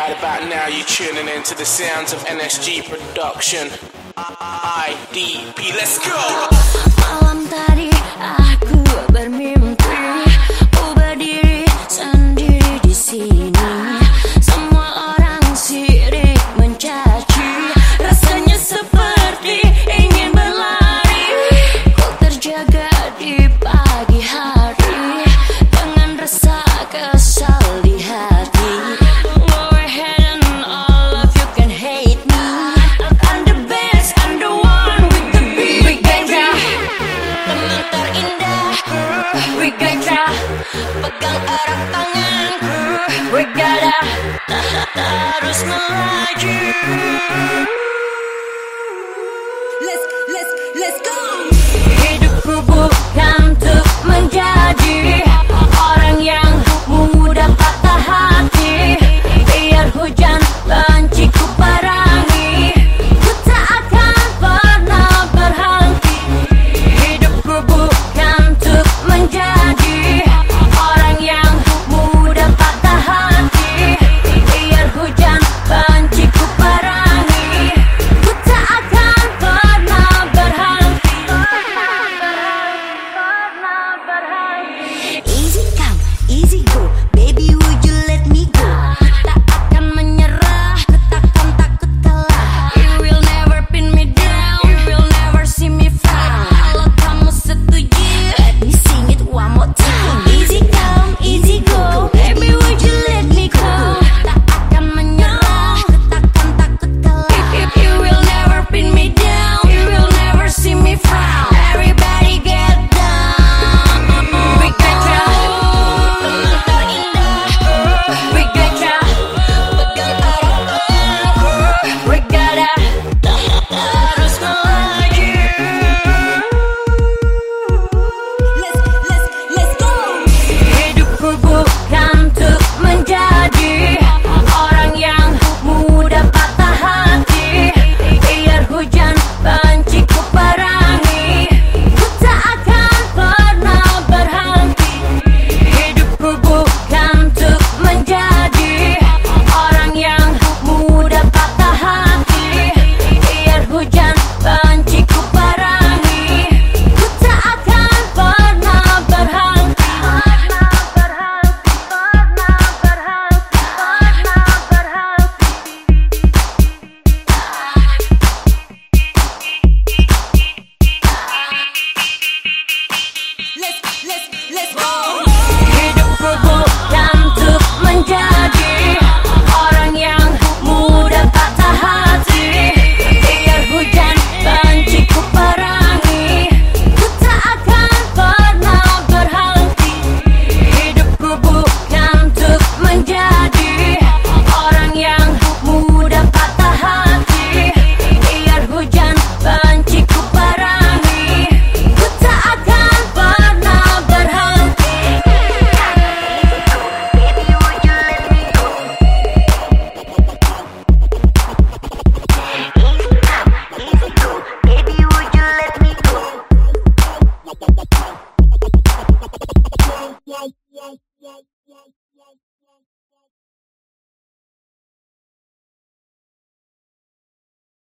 Right about now, you're tuning into the sounds of NSG production. IDP, let's go! tanganku Bergada Tak Let's, let's, let's go. Yeah, yeah.